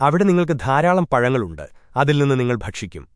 അവിടെ നിങ്ങൾക്ക് ധാരാളം പഴങ്ങളുണ്ട്. അതിൽ നിന്ന് നിങ്ങൾ ഭക്ഷിക്കും.